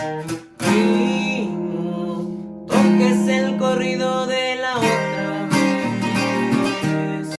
No toques el corazón.